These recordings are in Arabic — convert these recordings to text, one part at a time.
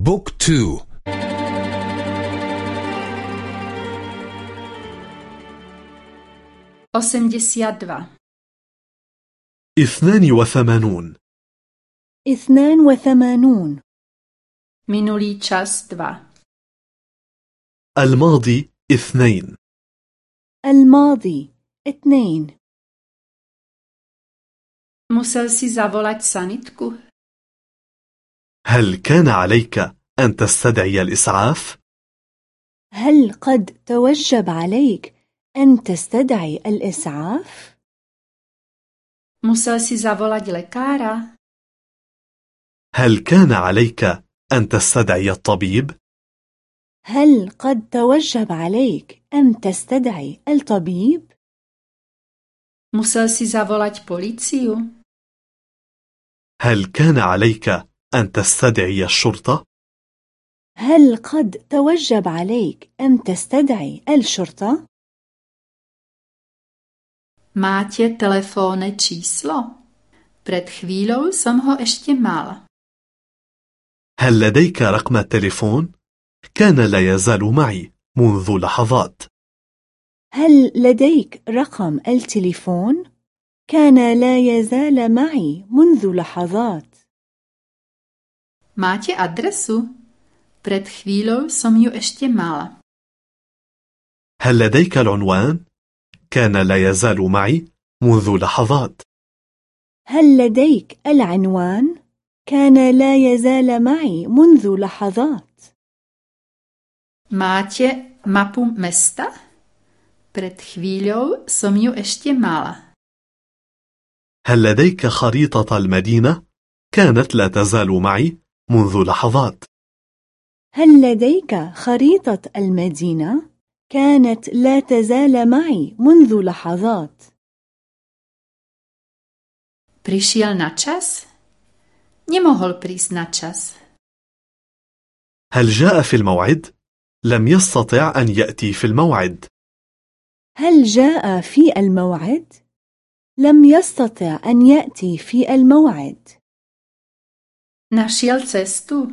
بوك تو osemdesiat dva اثنان وثمانون اثنان وثمانون minulý čas dva الماضي اثنين الماضي اثنين musel si zavolat sanitku هل كان عليك أن تستدعي الإسعاف؟ هل قد توجب عليك أن تستدعي الإسعاف؟ musel si zavolat lekára هل كان عليك أن تستدعي الطبيب؟ هل قد توجب عليك أن تستدعي الطبيب؟ musel si zavolat policiu هل كان عليك أن تستدعي الشرطة؟ هل قد توجب عليك أن تستدعي الشرطة؟ máte telefónne číslo Pred chvíľou som ho ešte mal. هل لديك رقم التليفون؟ كان لا يزال معي منذ لحظات هل لديك رقم التليفون؟ كان لا يزال معي منذ لحظات Máte adresu? Pred chvíľou som ju ešte mal. هل لديك العنوان؟ كان لا يزال معي منذ لحظات هل لديك العنوان؟ كان لا يزال معي منذ لحظات Máte mapu mesta? Pred chvíľou som ju ešte mala. هل لديك خريطة المدينة؟ كانت لا تزال معي منذ لحظات هل لديك خريطة المدينة؟ كانت لا تزال معي منذ لحظات Prišiel na čas? Nemohol prísť na čas. هل جاء في الموعد؟ لم يستطع أن يأتي في الموعد هل جاء في الموعد؟ لم يستطع أن يأتي في الموعد Našiel cestu?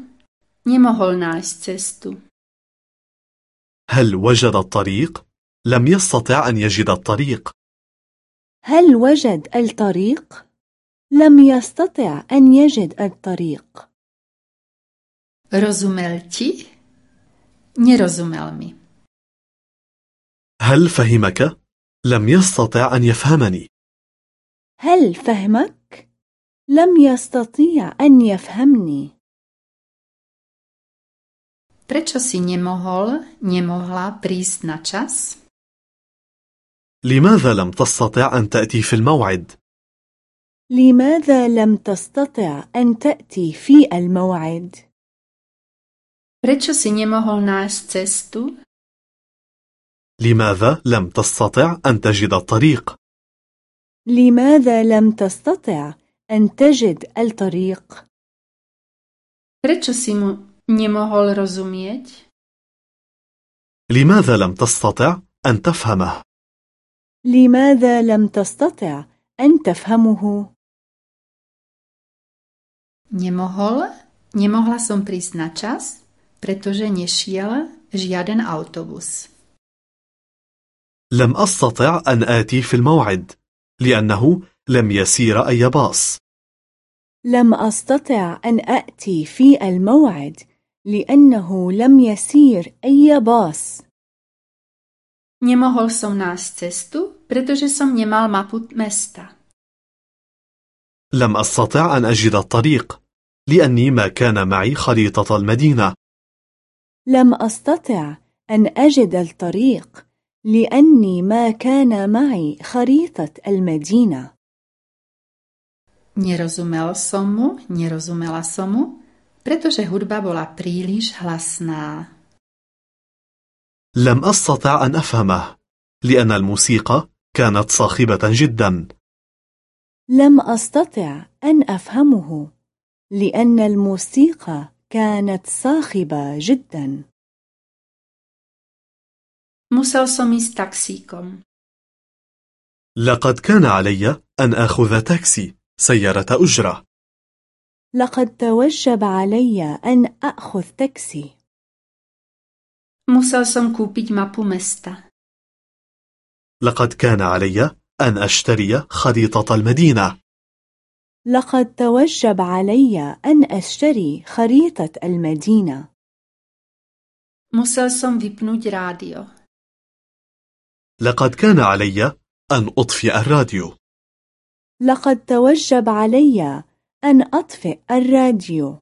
Nemohol nájsť cestu. هل وجد الطريق؟ لم يستطع أن يجد الطريق هل وجد الطريق؟ لم يستطع أن يجد الطريق Rozumel ti? Nerozumel mi. هل فهمك؟ لم يستطع أن يفهمني هل فهمك؟ لم يستطيع أن يفهمني Prečo si nemohol, nemohla prísť na čas? لماذا لم تستطع أن تأتي في الموعد؟ لماذا لم تستطع أن تأتي في الموعد؟ Prečo si nemohol nájsť cestu? لماذا لم تستطع أن تجد الطريق؟ لماذا لم تستطع أن تجد الطريق؟ Prečo si mu nemohol rozumieť? لماذا لم تستطع أن تفهمه؟ لماذا لم تستطع أن تفهمه؟ Nemohol, nemohla som prísť na čas, pretože nešiel žiaden autobus. لم أستطع أن آتي في الموعد لأنه لم يسير أي باص. لم أستطع أن أأتي في الموعد لأنه لم يسير أي باص. Nemohol som nájsť cestu, pretože som nemal mapu mesta. لم أستطع أن أجد الطريق لأني ما كان معي خريطة المدينة. لم أستطع أن أجد الطريق لأني ما كان معي خريطة المدينة. Nerozumel som mu, nerozumela som mu, pretože hudba bola príliš hlasná. لم أستطع أن أفهمه لأن الموسيقى كانت صاخبة جدا لم أستطع أن أفهمه لأن الموسيقى كانت صاخبة جدا Musel som ísť taxíkom. لقد كان علي أن آخذ تاكسي سيارة أجرة لقد توجب علي أن أخذ تاكسي. Musel som kúpiť mapu mesta. لقد كان علي أن أشتري خريطة المدينة. لقد توجب علي أن أشتري خريطة المدينة. Musel som vypnúť rádio. لقد كان علي أن أطفئ الراديو. لقد توجب علي أن أطفئ الراديو.